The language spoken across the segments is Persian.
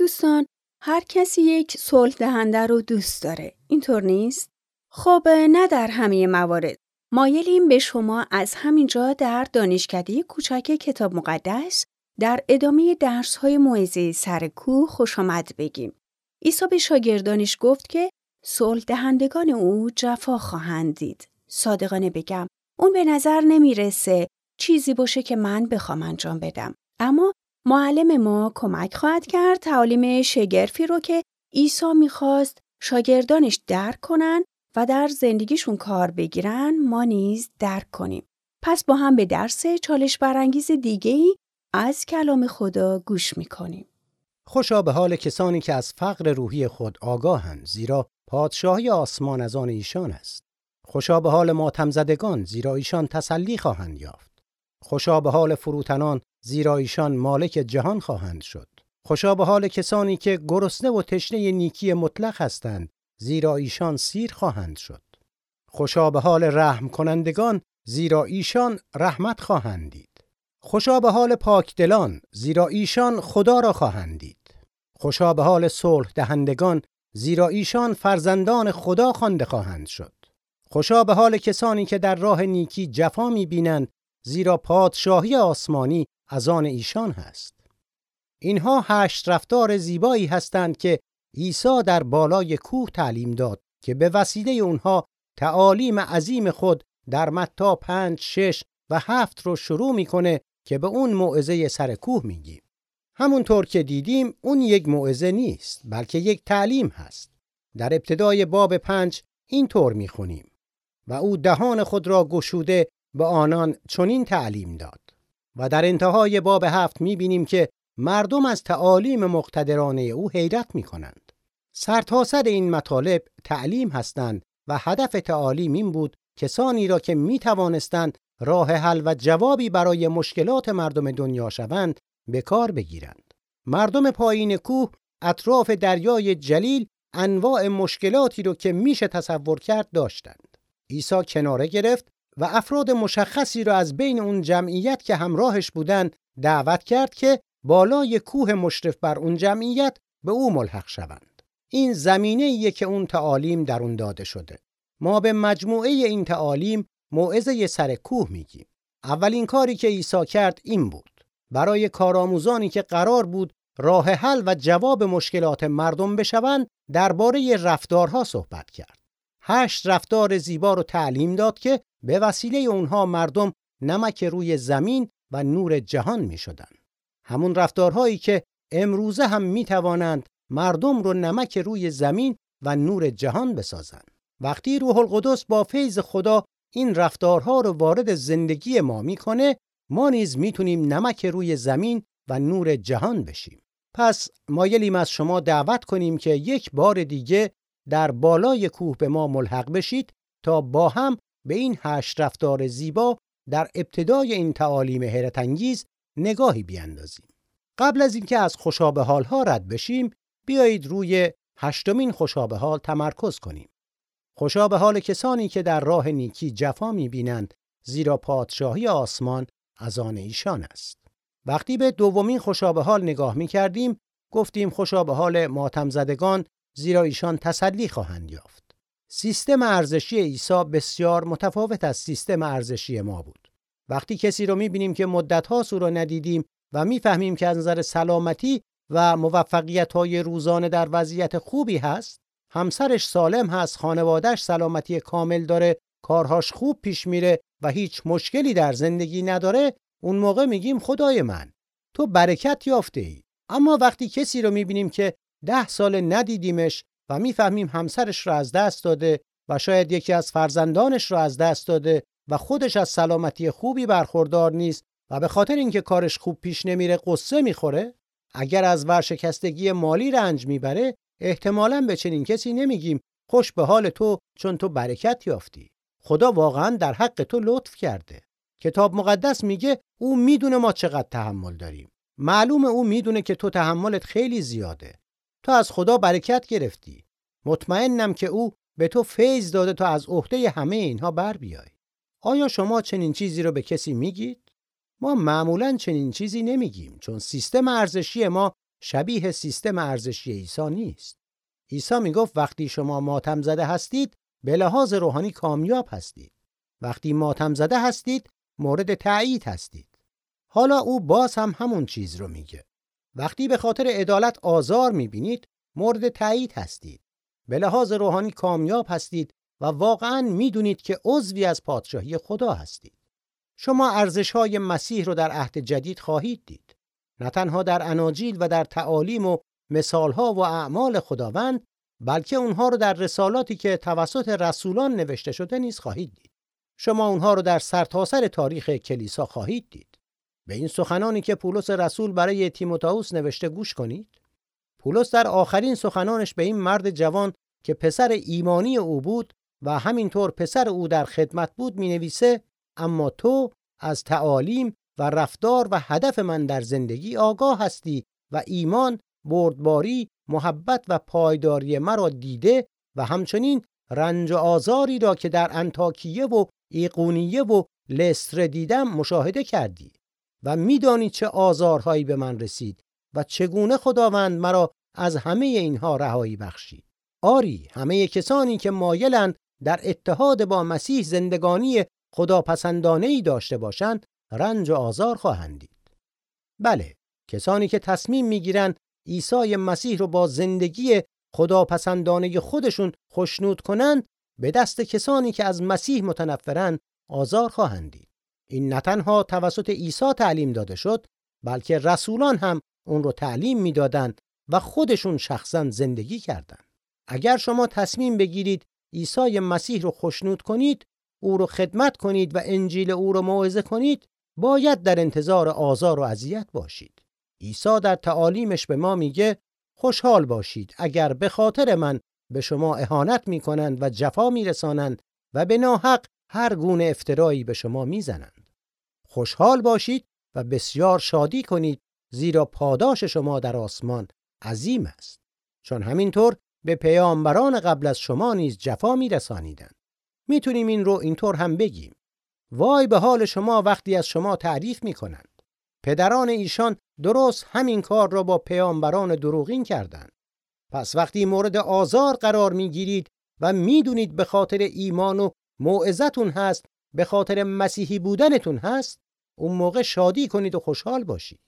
دوستان هر کسی یک صلح دهنده رو دوست داره. اینطور نیست؟ خب نه در همه موارد. مایلیم به شما از همینجا در دانشکده کوچک کتاب مقدس در ادامه درس های موعظه سر کوه خوش آمد بگیم. عیسی به شاگردانش گفت که صلح دهندگان او جفا خواهند دید. صادقانه بگم اون به نظر نمی‌رسه چیزی باشه که من بخوام انجام بدم. اما معلم ما کمک خواهد کرد تعالیم شگرفی رو که عیسی می‌خواست شاگردانش درک کنن و در زندگیشون کار بگیرن ما نیز درک کنیم. پس با هم به درس چالش برانگیز دیگه ای از کلام خدا گوش می‌کنیم. خوشا به حال کسانی که از فقر روحی خود آگاهند زیرا پادشاهی آسمان از آن ایشان است. خوشا به حال ماتم زدگان زیرا ایشان تسلی خواهند یافت. خوشا به حال فروتنان زیرا ایشان مالک جهان خواهند شد. خوشا به حال کسانی که گرسنه و تشنه نیکی مطلق هستند زیرا ایشان سیر خواهند شد. خوشا به حال رحم کنندگان زیرا ایشان رحمت خواهند دید. خوشا به حال پاکدلان زیرا ایشان خدا را خواهند دید. خوشا به حال صلح دهندگان زیرا ایشان فرزندان خدا خوانده خواهند شد. خوشا به حال کسانی که در راه نیکی جفا می‌بینند زیرا پادشاهی آسمانی از آن ایشان هست. اینها هشت رفتار زیبایی هستند که عیسی در بالای کوه تعلیم داد که به وسیله اونها تعالیم عظیم خود در متا پنج، شش و هفت رو شروع می‌کنه که به اون موعظه سر کوه میگیم. همونطور که دیدیم اون یک موعظه نیست بلکه یک تعلیم هست. در ابتدای باب پنج اینطور می‌خونیم و او دهان خود را گشوده به آنان چنین تعلیم داد و در انتهای باب هفت می‌بینیم که مردم از تعالیم مقتدرانه او حیرت می‌کنند. سرتاسر این مطالب تعلیم هستند و هدف تعالیم این بود کسانی را که می توانستند راه حل و جوابی برای مشکلات مردم دنیا شوند به کار بگیرند. مردم پایین کوه اطراف دریای جلیل انواع مشکلاتی رو که میشه تصور کرد داشتند. عیسی کناره گرفت و افراد مشخصی را از بین اون جمعیت که همراهش بودند دعوت کرد که بالای کوه مشرف بر اون جمعیت به او ملحق شوند. این زمینه ایه که اون تعالیم در اون داده شده. ما به مجموعه این تعالیم موعظه سر کوه میگیم. اولین کاری که عیسی کرد این بود. برای کارآموزانی که قرار بود راه حل و جواب مشکلات مردم بشوند درباره رفتارها صحبت کرد. هشت رفتار زیبا رو تعلیم داد که به وسیله اونها مردم نمک روی زمین و نور جهان می شدن. همون رفتارهایی که امروزه هم می توانند مردم رو نمک روی زمین و نور جهان بسازند. وقتی روح القدس با فیض خدا این رفتارها رو وارد زندگی ما می‌کنه ما نیز می‌تونیم نمک روی زمین و نور جهان بشیم. پس مایلیم از شما دعوت کنیم که یک بار دیگه در بالای کوه به ما ملحق بشید تا با هم به این هشت رفتار زیبا در ابتدای این تعالیم حیرت انگیز نگاهی بیاندازیم. قبل از اینکه از خوشابه حال ها رد بشیم بیایید روی هشتمین خوشابه حال تمرکز کنیم. خوشابه حال کسانی که در راه نیکی جفا می‌بینند زیرا پادشاهی آسمان از آن ایشان است. وقتی به دومین خوشابه حال نگاه می کردیم گفتیم خوشابه حال ماتم زدگان زیرا ایشان تسلی خواهند یافت. سیستم ارزشی عیسی بسیار متفاوت از سیستم ارزشی ما بود. وقتی کسی رو می‌بینیم که مدتها او رو ندیدیم و می‌فهمیم که از نظر سلامتی و موفقیت های روزانه در وضعیت خوبی هست، همسرش سالم هست، خانوادهش سلامتی کامل داره، کارهاش خوب پیش میره و هیچ مشکلی در زندگی نداره، اون موقع میگیم خدای من تو برکت یافته ای. اما وقتی کسی رو می‌بینیم که ده سال ندیدیمش و می‌فهمیم همسرش را از دست داده و شاید یکی از فرزندانش را از دست داده و خودش از سلامتی خوبی برخوردار نیست و به خاطر اینکه کارش خوب پیش نمیره قصه می‌خوره اگر از ورشکستگی مالی رنج می‌بره احتمالا به چنین کسی نمیگیم خوش به حال تو چون تو برکت یافتی. خدا واقعا در حق تو لطف کرده. کتاب مقدس میگه او می‌دونه ما چقدر تحمل داریم. معلومه او می‌دونه که تو تحملت خیلی زیاده. تو از خدا برکت گرفتی مطمئنم که او به تو فیض داده تا از عهده همه اینها بر بیای آیا شما چنین چیزی رو به کسی میگید ما معمولا چنین چیزی نمیگیم چون سیستم ارزشی ما شبیه سیستم ارزشی عیسی نیست. عیسی می‌گفت وقتی شما ماتم زده هستید به لحاظ روحانی کامیاب هستید. وقتی ماتم زده هستید مورد تایید هستید. حالا او باز هم همون چیز رو میگه. وقتی به خاطر عدالت آزار می‌بینید مورد تایید هستید. به لحاظ روحانی کامیاب هستید و واقعا می‌دونید که عضوی از پادشاهی خدا هستید. شما ارزش های مسیح رو در عهد جدید خواهید دید. نه تنها در اناجیل و در تعالیم و مثالها و اعمال خداوند بلکه اونها رو در رسالاتی که توسط رسولان نوشته شده نیز خواهید دید. شما اونها رو در سرتاسر تاریخ کلیسا خواهید دید. به این سخنانی که پولس رسول برای تیموتائوس نوشته گوش کنید. پولس در آخرین سخنانش به این مرد جوان که پسر ایمانی او بود و همینطور پسر او در خدمت بود می نویسه اما تو از تعالیم و رفتار و هدف من در زندگی آگاه هستی و ایمان، بردباری، محبت و پایداری مرا دیده و همچنین رنج و آزاری را که در انتاکیه و ایقونیه و لستر دیدم مشاهده کردی و میدانی چه آزارهایی به من رسید و چگونه خداوند مرا از همه اینها رهایی بخشید. آری همه کسانی که مایلند در اتحاد با مسیح زندگانی خداپسندانه ای داشته باشند رنج و آزار خواهند دید. بله کسانی که تصمیم می‌گیرند عیسی مسیح رو با زندگی خداپسندانه خودشون خشنود کنند به دست کسانی که از مسیح متنفرند آزار خواهند دید. این نه تنها توسط عیسی تعلیم داده شد بلکه رسولان هم اون رو تعلیم می‌دادند و خودشون شخصا زندگی کردند. اگر شما تصمیم بگیرید عیسی مسیح رو خشنود کنید او رو خدمت کنید و انجیل او رو موعظه کنید باید در انتظار آزار و اذیت باشید. عیسی در تعالیمش به ما میگه خوشحال باشید اگر به خاطر من به شما اهانت می‌کنند و جفا میرسانند و به ناحق هر گونه افترایی به شما می‌زنند. خوشحال باشید و بسیار شادی کنید زیرا پاداش شما در آسمان عظیم است. چون همینطور به پیامبران قبل از شما نیز جفا میرسانیدند. می‌تونیم این رو اینطور هم بگیم. وای به حال شما وقتی از شما تعریف می‌کنند. پدران ایشان درست همین کار را با پیامبران دروغین کردند. پس وقتی مورد آزار قرار می‌گیرید و می‌دونید به خاطر ایمان و موعظتون هست به خاطر مسیحی بودنتون هست اون موقع شادی کنید و خوشحال باشید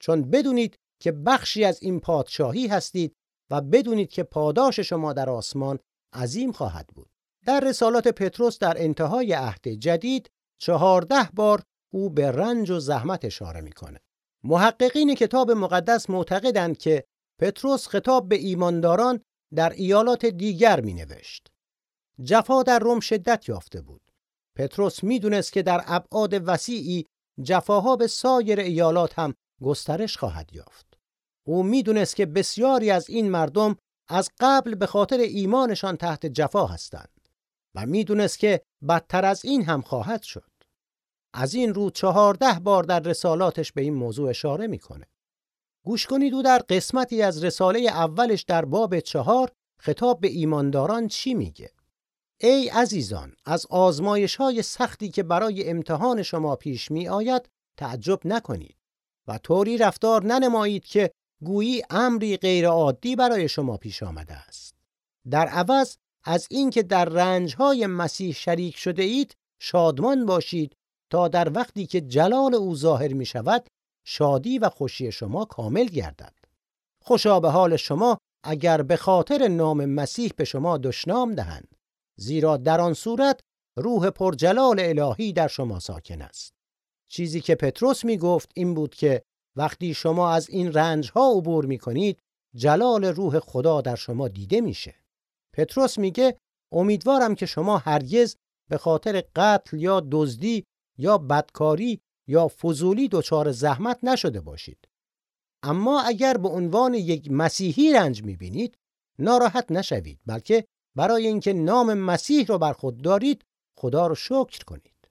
چون بدونید که بخشی از این پادشاهی هستید و بدونید که پاداش شما در آسمان عظیم خواهد بود در رسالات پتروس در انتهای عهد جدید چهارده بار او به رنج و زحمت اشاره می‌کنه محققین کتاب مقدس معتقدند که پتروس خطاب به ایمانداران در ایالات دیگر می نوشت. جفا در روم شدت یافته بود. پتروس می‌دونست که در ابعاد وسیعی جفاها به سایر ایالات هم گسترش خواهد یافت. او می‌دونست که بسیاری از این مردم از قبل به خاطر ایمانشان تحت جفا هستند و می‌دونست که بدتر از این هم خواهد شد. از این رو چهارده بار در رسالاتش به این موضوع اشاره می‌کنه. گوش کنید او در قسمتی از رساله اولش در باب چهار خطاب به ایمانداران چی میگه؟ ای عزیزان از آزمایش های سختی که برای امتحان شما پیش می آید تعجب نکنید و طوری رفتار ننمایید که گویی امری غیر عادی برای شما پیش آمده است. در عوض از اینکه در رنج های مسیح شریک شده اید شادمان باشید تا در وقتی که جلال او ظاهر می شود شادی و خوشی شما کامل گردد. خوشا به حال شما اگر به خاطر نام مسیح به شما دشنام دهند زیرا در آن صورت روح پرجلال الهی در شما ساکن است. چیزی که پتروس می گفت این بود که وقتی شما از این رنج ها عبور می کنید جلال روح خدا در شما دیده میشه. پتروس میگه امیدوارم که شما هرگز به خاطر قتل یا دزدی یا بدکاری یا فضولی دچار زحمت نشده باشید. اما اگر به عنوان یک مسیحی رنج می‌بینید ناراحت نشوید بلکه برای اینکه نام مسیح رو بر خود دارید خدا رو شکر کنید.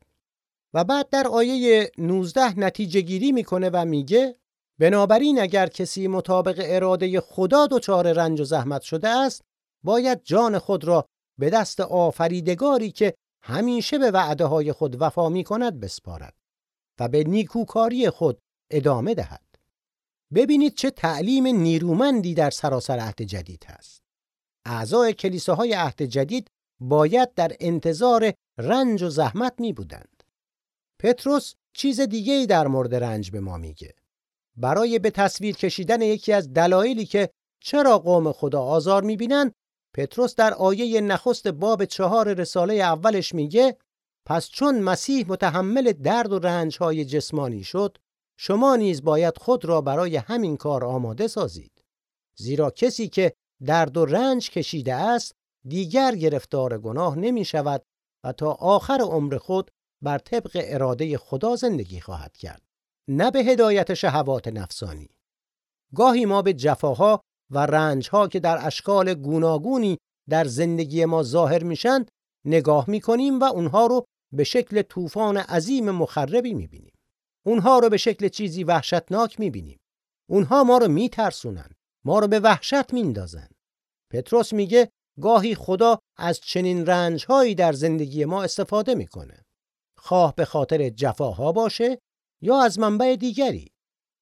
و بعد در آیه 19 نتیجه گیری می‌کنه و میگه بنابراین اگر کسی مطابق اراده خدا دچار رنج و زحمت شده است باید جان خود را به دست آفریدگاری که همیشه به وعده های خود وفا می کند بسپارد و به نیکوکاری خود ادامه دهد. ببینید چه تعلیم نیرومندی در سراسر عهد جدید هست. اعضای کلیساهای عهد جدید باید در انتظار رنج و زحمت می بودند. پتروس چیز دیگه در مورد رنج به ما میگه. برای به تصویر کشیدن یکی از دلایلی که چرا قوم خدا آزار می‌بینن پتروس در آیه نخست باب چهار رساله اولش میگه پس چون مسیح متحمل درد و رنجهای جسمانی شد شما نیز باید خود را برای همین کار آماده سازید زیرا کسی که درد و رنج کشیده است دیگر گرفتار گناه نمی شود و تا آخر عمر خود بر طبق اراده خدا زندگی خواهد کرد. نه به هدایت شهوات نفسانی. گاهی ما به جفاها و رنجها که در اشکال گوناگونی در زندگی ما ظاهر میشن نگاه می‌کنیم و اونها رو به شکل طوفان عظیم مخربی می‌بینیم. اونها رو به شکل چیزی وحشتناک می‌بینیم. اونها ما رو میترسونن ما رو به وحشت میندازن. پتروس میگه گاهی خدا از چنین رنجهایی در زندگی ما استفاده می‌کنه. خواه به خاطر جفاها باشه یا از منبع دیگری.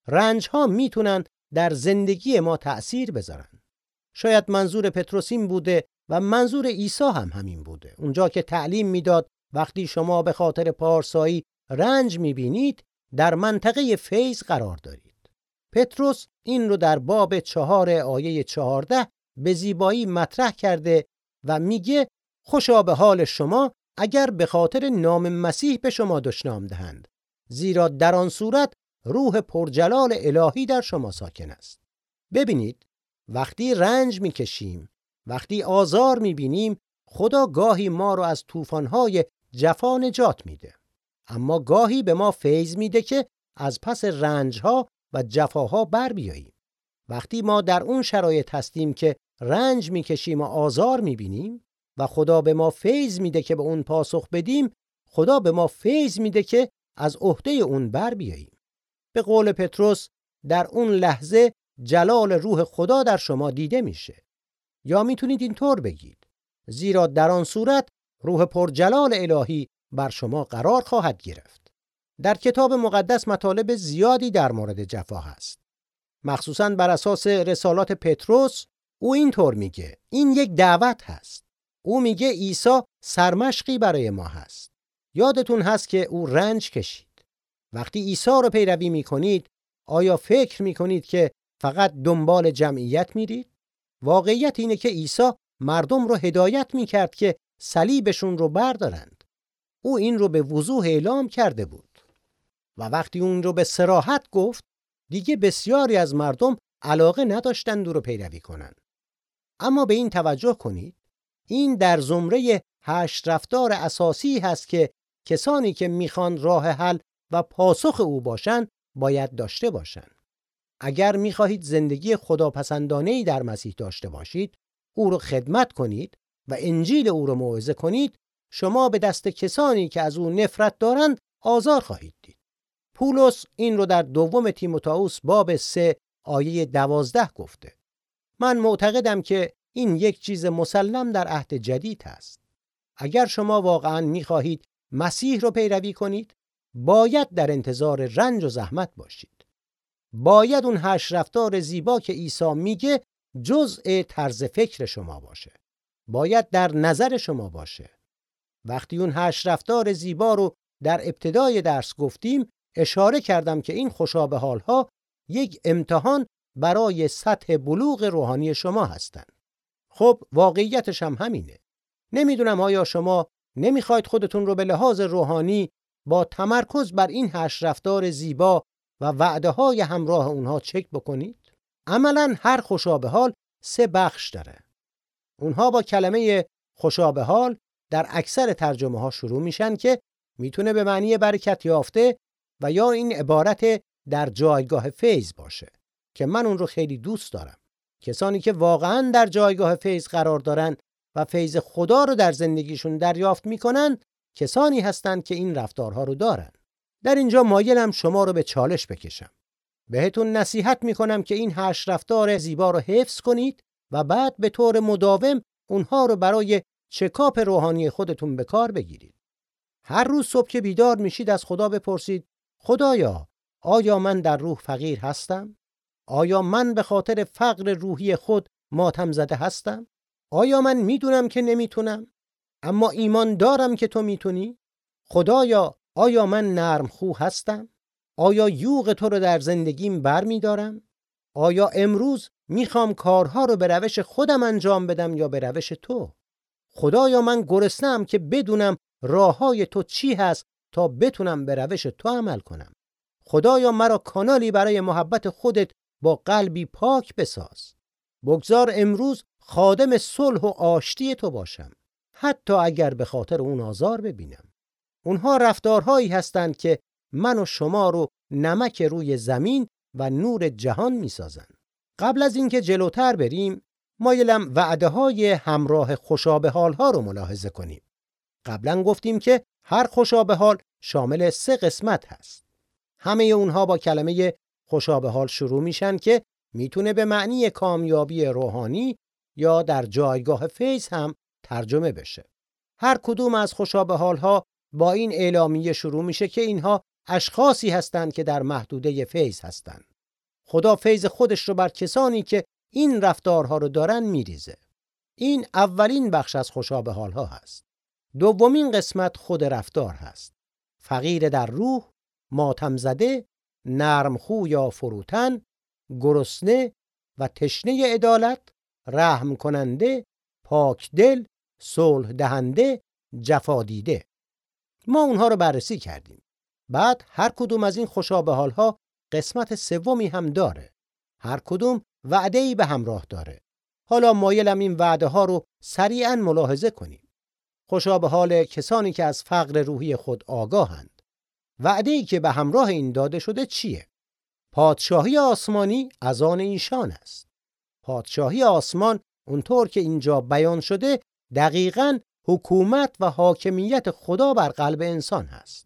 رنجها می‌تونن در زندگی ما تأثیر بذارن. شاید منظور پتروس این بوده و منظور عیسی هم همین بوده. اونجا که تعلیم می‌داد وقتی شما به خاطر پارسایی رنج می‌بینید در منطقه فیض قرار دارید. پتروس این رو در باب چهار آیه چهارده به زیبایی مطرح کرده و میگه خوشا به حال شما اگر به خاطر نام مسیح به شما دشنام دهند زیرا در آن صورت روح پرجلال الهی در شما ساکن است. ببینید وقتی رنج می‌کشیم وقتی آزار می‌بینیم خدا گاهی ما رو از طوفان‌های جفا نجات میده. اما گاهی به ما فیض میده که از پس رنجها و جفاها بر بیاییم. وقتی ما در اون شرایط هستیم که رنج می‌کشیم و آزار می‌بینیم و خدا به ما فیض میده که به اون پاسخ بدیم خدا به ما فیض میده که از عهده اون بر بیاییم. به قول پتروس در اون لحظه جلال روح خدا در شما دیده میشه. یا می‌تونید اینطور بگید زیرا در آن صورت روح پرجلال الهی بر شما قرار خواهد گرفت. در کتاب مقدس مطالب زیادی در مورد جفا هست. مخصوصا بر اساس رسالات پتروس او اینطور میگه. این یک دعوت هست. او میگه عیسی سرمشقی برای ما هست. یادتون هست که او رنج کشید. وقتی عیسی رو پیروی می‌کنید آیا فکر می‌کنید که فقط دنبال جمعیت میرید؟ واقعیت اینه که عیسی مردم رو هدایت می‌کرد که صلیبشون رو بردارند. او این رو به وضوح اعلام کرده بود. و وقتی اون رو به سراحت گفت دیگه بسیاری از مردم علاقه نداشتند او رو پیروی کنند. اما به این توجه کنید این در زمره هشت رفتار اساسی هست که کسانی که می‌خوان راه حل و پاسخ او باشند باید داشته باشند. اگر می‌خواهید زندگی خداپسندانه در مسیح داشته باشید او رو خدمت کنید و انجیل او رو موعظه کنید شما به دست کسانی که از او نفرت دارند آزار خواهید دید. پولس این رو در دوم تیموتائوس باب سه آیه دوازده گفته. من معتقدم که این یک چیز مسلم در عهد جدید است. اگر شما واقعا می‌خواهید مسیح رو پیروی کنید باید در انتظار رنج و زحمت باشید. باید اون هشت رفتار زیبا که عیسی میگه جزء طرز فکر شما باشه. باید در نظر شما باشه. وقتی اون هشت رفتار زیبا رو در ابتدای درس گفتیم اشاره کردم که این خوشابه حالها یک امتحان برای سطح بلوغ روحانی شما هستند. خب واقعیتش هم همینه. نمی‌دونم آیا شما نمی‌خواید خودتون رو به لحاظ روحانی با تمرکز بر این هشت رفتار زیبا و وعده های همراه اونها چک بکنید؟ عملا هر خوشابه حال سه بخش داره. اونها با کلمه خوشابه حال در اکثر ترجمه ها شروع میشن که می‌تونه به معنی برکت یافته و یا این عبارت در جایگاه فیض باشه که من اون رو خیلی دوست دارم. کسانی که واقعا در جایگاه فیض قرار دارن و فیض خدا رو در زندگیشون دریافت می‌کنن کسانی هستند که این رفتارها رو دارن. در اینجا مایلم شما رو به چالش بکشم. بهتون نصیحت می‌کنم که این هشت رفتار زیبا رو حفظ کنید و بعد به طور مداوم اونها رو برای چکاپ روحانی خودتون به کار بگیرید. هر روز صبح که بیدار میشید از خدا بپرسید خدایا آیا من در روح فقیر هستم آیا من به خاطر فقر روحی خود ماتم زده هستم؟ آیا من می‌دونم که نمی‌تونم؟ اما ایمان دارم که تو می‌تونی؟ خدایا آیا من نرم خو هستم؟ آیا یوغ تو رو در زندگیم بر می دارم؟ آیا امروز می‌خوام کارها رو به روش خودم انجام بدم یا به روش تو؟ خدایا من گرسنم که بدونم راه های تو چی هست تا بتونم به روش تو عمل کنم. خدایا مرا کانالی برای محبت خودت با قلبی پاک بساز. بگذار امروز خادم صلح و آشتی تو باشم. حتی اگر به خاطر اون آزار ببینم. اونها رفتارهایی هستند که من و شما رو نمک روی زمین و نور جهان می‌سازن. قبل از اینکه جلوتر بریم مایلم وعده های همراه خوشابه ها رو ملاحظه کنیم. قبلا گفتیم که هر خوشابه حال شامل سه قسمت هست. همه اونها با کلمه خوشابه حال شروع میشن که می‌تونه به معنی کامیابی روحانی یا در جایگاه فیض هم ترجمه بشه. هر کدوم از خوشابه حال ها با این اعلامیه شروع میشه که اینها اشخاصی هستند که در محدوده فیض هستند. خدا فیض خودش رو بر کسانی که این رفتارها رو دارن میریزه. این اولین بخش از خوشابه حال ها هست. دومین قسمت خود رفتار هست. فقیر در روح، ماتم زده، نرم خو یا فروتن، گرسنه و تشنه عدالت، رحم کننده، پاک دل، صلح دهنده، جفا دیده. ما اونها رو بررسی کردیم. بعد هر کدوم از این خوشابه ها قسمت سومی هم داره. هر کدوم وعده ای به همراه داره. حالا مایلم این وعده ها رو سریعا ملاحظه کنیم. خوشابه حال کسانی که از فقر روحی خود آگاهند. وعده ای که به همراه این داده شده چیه؟ پادشاهی آسمانی از آن ایشان است. پادشاهی آسمان اونطور که اینجا بیان شده دقیقاً حکومت و حاکمیت خدا بر قلب انسان هست.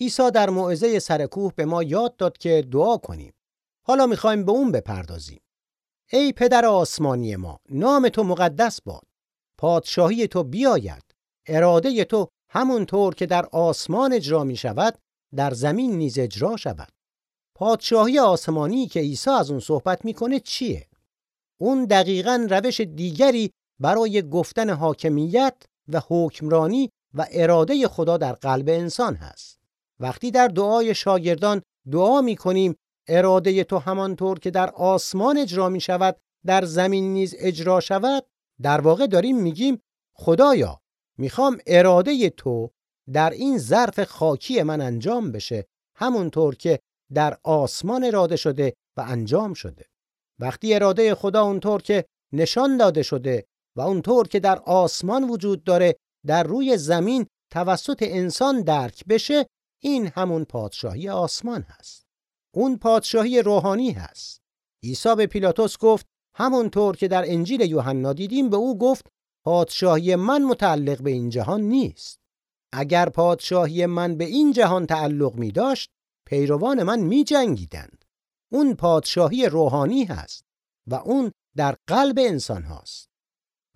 عیسی در موعظه سرکوه به ما یاد داد که دعا کنیم. حالا می‌خوایم به اون بپردازیم. ای پدر آسمانی ما، نام تو مقدس باد. پادشاهی تو بیاید. اراده تو همونطور که در آسمان اجرا می شود، در زمین نیز اجرا شود. پادشاهی آسمانی که عیسی از اون صحبت می‌کنه چیه؟ اون دقیقا روش دیگری برای گفتن حاکمیت و حکمرانی و اراده خدا در قلب انسان هست. وقتی در دعای شاگردان دعا می کنیم اراده تو همانطور که در آسمان اجرا می شود در زمین نیز اجرا شود در واقع داریم میگیم خدایا می‌خوام اراده تو در این ظرف خاکی من انجام بشه همونطور که در آسمان اراده شده و انجام شده وقتی اراده خدا اونطور که نشان داده شده و اونطور که در آسمان وجود داره در روی زمین توسط انسان درک بشه این همون پادشاهی آسمان هست. اون پادشاهی روحانی هست. عیسی به پیلاتوس گفت همونطور که در انجیل یوحنا دیدیم به او گفت پادشاهی من متعلق به این جهان نیست. اگر پادشاهی من به این جهان تعلق می داشت پیروان من می جنگیدند. اون پادشاهی روحانی هست و اون در قلب انسان هاست.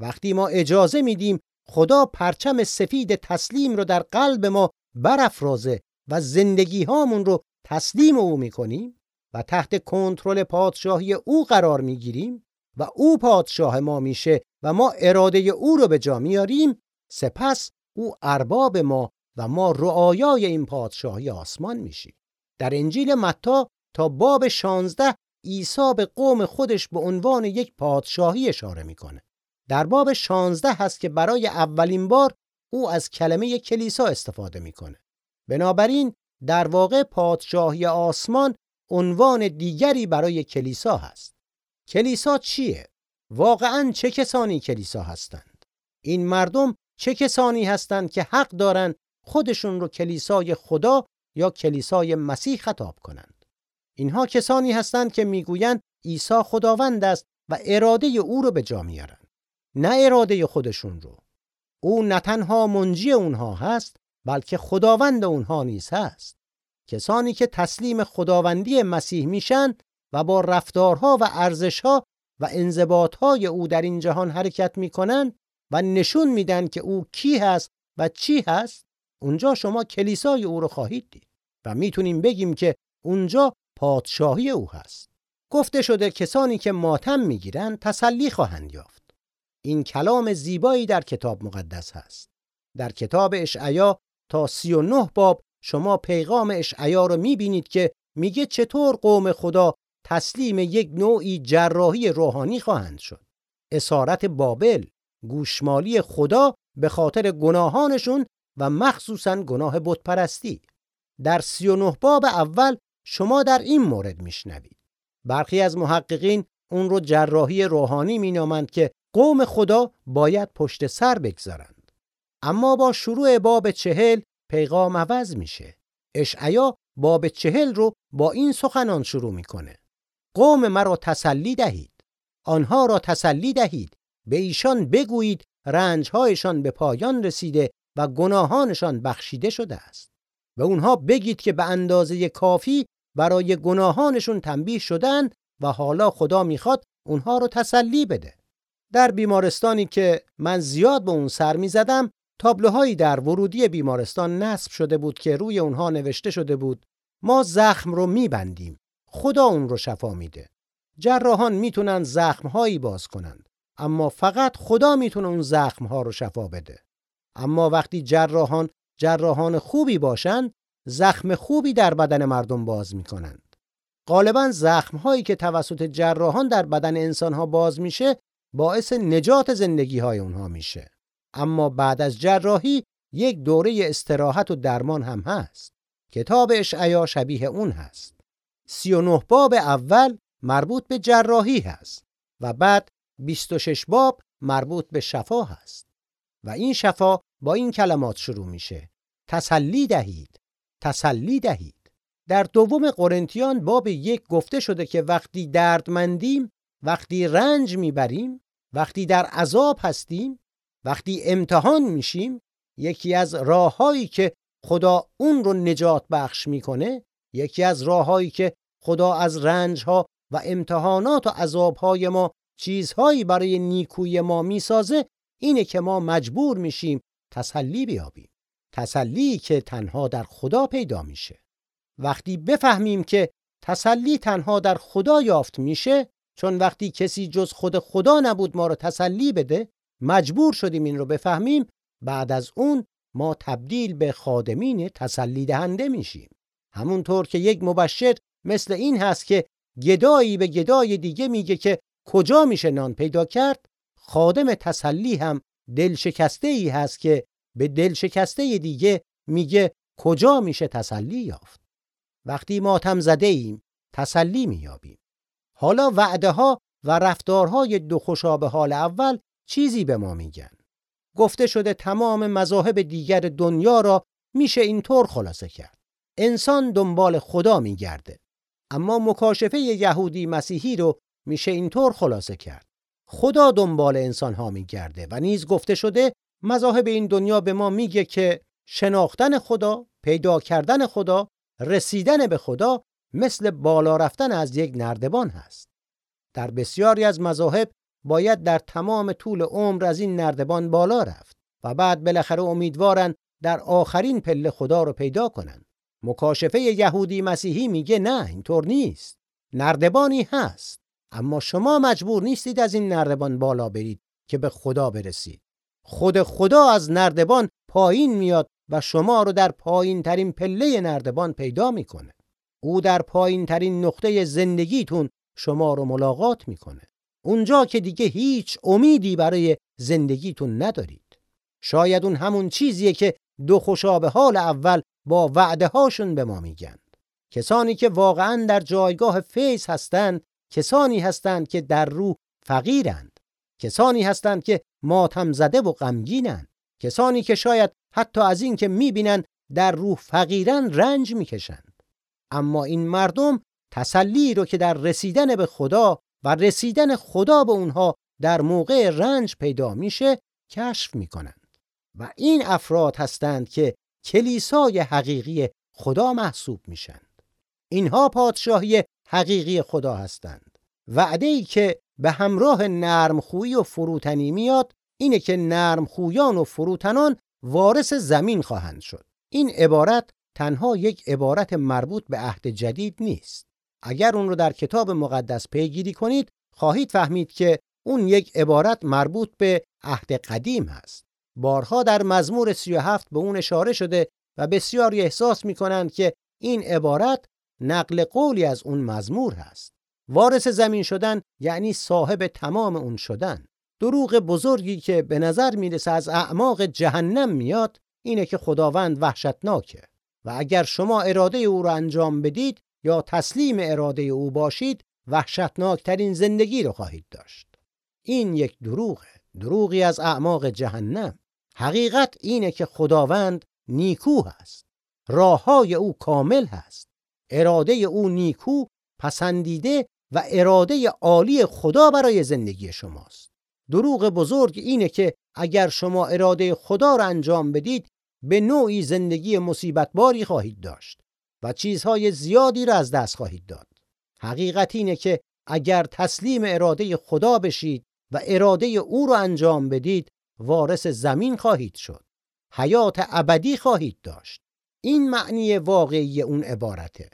وقتی ما اجازه میدیم خدا پرچم سفید تسلیم رو در قلب ما برافرازه و زندگی هامون رو تسلیم او می‌کنیم و تحت کنترل پادشاهی او قرار می‌گیریم و او پادشاه ما میشه و ما اراده او رو به جا میاریم سپس او ارباب ما و ما رعایای این پادشاهی آسمان میشیم. در انجیل متا تا باب 16 عیسی به قوم خودش به عنوان یک پادشاهی اشاره می‌کنه. در باب 16 هست که برای اولین بار او از کلمه کلیسا استفاده می‌کنه. بنابراین در واقع پادشاهی آسمان عنوان دیگری برای کلیسا هست. کلیسا چیه؟ واقعا چه کسانی کلیسا هستند؟ این مردم چه کسانی هستند که حق دارند خودشون رو کلیسای خدا یا کلیسای مسیح خطاب کنند؟ اینها کسانی هستند که می‌گویند عیسی خداوند است و اراده او رو به جا میارن. نه اراده خودشون رو. او نه تنها منجی اونها هست بلکه خداوند اونها نیز هست کسانی که تسلیم خداوندی مسیح میشن و با رفتارها و ارزشها و انضباطهای او در این جهان حرکت می‌کنند و نشون میدن که او کی هست و چی هست اونجا شما کلیسای او رو خواهید دید و می‌تونیم بگیم که اونجا پادشاهی او هست گفته شده کسانی که ماتم می‌گیرند تسلی خواهند یافت. این کلام زیبایی در کتاب مقدس هست. در کتاب اشعیا تا سی و نه باب شما پیغام اشعیا رو می‌بینید که میگه چطور قوم خدا تسلیم یک نوعی جراحی روحانی خواهند شد. اسارت بابل، گوشمالی خدا به خاطر گناهانشون و مخصوصا گناه بتپرستی. در سی و نه باب اول شما در این مورد میشنوید. برخی از محققین اون رو جراحی روحانی مینامند که قوم خدا باید پشت سر بگذارند. اما با شروع باب چهل پیغام عوض میشه. اشعیا باب چهل رو با این سخنان شروع می‌کنه. قوم مرا تسلی دهید. آنها را تسلی دهید. به ایشان بگویید رنجهایشان به پایان رسیده و گناهانشان بخشیده شده است. به اونها بگید که به اندازه کافی برای گناهانشون تنبیه شدن و حالا خدا می‌خواد اونها رو تسلی بده. در بیمارستانی که من زیاد به اون سر می زدم تابلوهایی در ورودی بیمارستان نصب شده بود که روی اونها نوشته شده بود ما زخم رو میبندیم خدا اون رو شفا میده. جراحان می‌تونن زخمهایی باز کنند اما فقط خدا می‌تونه اون زخمها رو شفا بده. اما وقتی جراحان جراحان خوبی باشند زخم خوبی در بدن مردم باز می‌کنند. غالبا زخمهایی که توسط جراحان در بدن انسانها باز میشه باعث نجات زندگی های اونها میشه. اما بعد از جراحی یک دوره استراحت و درمان هم هست. کتاب اشعیا شبیه اون هست. سی و نه باب اول مربوط به جراحی هست و بعد 26 باب مربوط به شفا هست. و این شفا با این کلمات شروع میشه. تسلی دهید. تسلی دهید. در دوم قرنتیان باب یک گفته شده که وقتی دردمندیم وقتی رنج می‌بریم وقتی در عذاب هستیم وقتی امتحان میشیم یکی از راههایی که خدا اون رو نجات بخش می‌کنه یکی از راههایی که خدا از رنجها و امتحانات و عذابهای ما چیزهایی برای نیکوی ما می‌سازه اینه که ما مجبور میشیم تسلی بیابیم. تسلی که تنها در خدا پیدا میشه. وقتی بفهمیم که تسلی تنها در خدا یافت میشه چون وقتی کسی جز خود خدا نبود ما رو تسلی بده مجبور شدیم این رو بفهمیم بعد از اون ما تبدیل به خادمین تسلی دهنده میشیم. همونطور که یک مبشر مثل این هست که گدایی به گدای دیگه میگه که کجا میشه نان پیدا کرد خادم تسلی هم دلشکسته ای هست که به دلشکسته دیگه میگه کجا میشه تسلی یافت. وقتی ماتم زده ایم تسلی مییابیم. حالا وعده ها و رفتارهای دو خوشا حال اول چیزی به ما میگن. گفته شده تمام مذاهب دیگر دنیا را میشه اینطور خلاصه کرد. انسان دنبال خدا میگرده. اما مکاشفه یهودی مسیحی رو میشه اینطور خلاصه کرد. خدا دنبال انسان ها میگرده و نیز گفته شده مذاهب این دنیا به ما میگه که شناختن خدا پیدا کردن خدا رسیدن به خدا مثل بالا رفتن از یک نردبان هست. در بسیاری از مذاهب باید در تمام طول عمر از این نردبان بالا رفت و بعد بالاخره امیدوارن در آخرین پله خدا رو پیدا کنن. مکاشفه یهودی مسیحی میگه نه اینطور نیست. نردبانی هست. اما شما مجبور نیستید از این نردبان بالا برید که به خدا برسید. خود خدا از نردبان پایین میاد و شما رو در پایین ترین پله نردبان پیدا می‌کنه. او در پایین ترین نقطه زندگیتون شما رو ملاقات می‌کنه. اونجا که دیگه هیچ امیدی برای زندگیتون ندارید. شاید اون همون چیزیه که دو خوشابه حال اول با وعده هاشون به ما میگن. کسانی که واقعا در جایگاه فیض هستند کسانی هستند که در روح فقیرند. کسانی هستند که ماتم زده و غمگینند. کسانی که شاید حتی از این که می‌بینن در روح فقیرن رنج می‌کشند. اما این مردم تسلی رو که در رسیدن به خدا و رسیدن خدا به اونها در موقع رنج پیدا میشه کشف می‌کنند. و این افراد هستند که کلیسای حقیقی خدا محسوب میشند. اینها پادشاهی حقیقی خدا هستند. وعده ای که به همراه نرم خویی و فروتنی میاد اینه که نرم خویان و فروتنان وارث زمین خواهند شد. این عبارت تنها یک عبارت مربوط به عهد جدید نیست. اگر اون رو در کتاب مقدس پیگیری کنید خواهید فهمید که اون یک عبارت مربوط به عهد قدیم هست. بارها در مزمور 37 به اون اشاره شده و بسیاری احساس می‌کنند که این عبارت نقل قولی از اون مزمور هست. وارث زمین شدن یعنی صاحب تمام اون شدن. دروغ بزرگی که به نظر می‌رسه از اعماق جهنم میاد اینه که خداوند وحشتناکه و اگر شما اراده او را انجام بدید یا تسلیم اراده او باشید وحشتناکترین زندگی رو خواهید داشت. این یک دروغه. دروغی از اعماق جهنم. حقیقت اینه که خداوند نیکو هست. راههای او کامل هست. اراده او نیکو، پسندیده و اراده عالی خدا برای زندگی شماست. دروغ بزرگ اینه که اگر شما اراده خدا را انجام بدید به نوعی زندگی مصیبت باری خواهید داشت و چیزهای زیادی را از دست خواهید داد. حقیقت اینه که اگر تسلیم اراده خدا بشید و اراده او را انجام بدید وارث زمین خواهید شد. حیات ابدی خواهید داشت. این معنی واقعی اون عبارته.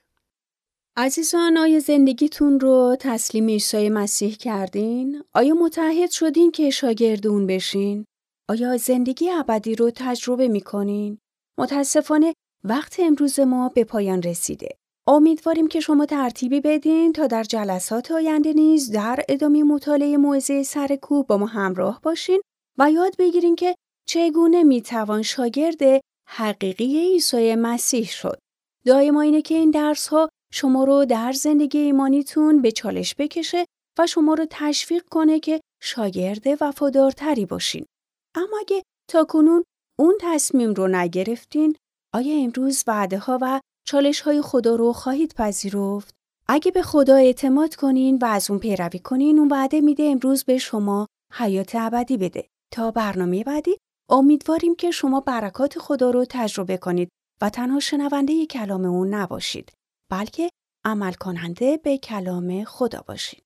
عزیزان آیا زندگیتون رو تسلیم عیسی مسیح کردین؟ آیا متحد شدین که شاگرد اون بشین؟ آیا زندگی ابدی رو تجربه می‌کنین؟ متاسفانه وقت امروز ما به پایان رسیده. امیدواریم که شما ترتیبی بدین تا در جلسات آینده نیز در ادامه مطالعه موعظه سر کوه با ما همراه باشین و یاد بگیرین که چگونه می‌توان شاگرد حقیقی عیسی مسیح شد. دائما اینه که این درس ها شما رو در زندگی ایمانیتون به چالش بکشه و شما رو تشویق کنه که شاگرد وفادارتری باشین. اما اگه تا کنون اون تصمیم رو نگرفتین، آیا امروز وعده ها و چالش های خدا رو خواهید پذیرفت؟ اگه به خدا اعتماد کنین و از اون پیروی کنین، اون وعده میده امروز به شما حیات ابدی بده. تا برنامه بعدی امیدواریم که شما برکات خدا رو تجربه کنید و تنها شنونده کلام اون نباشید. بلکه عمل کننده به کلام خدا باشید.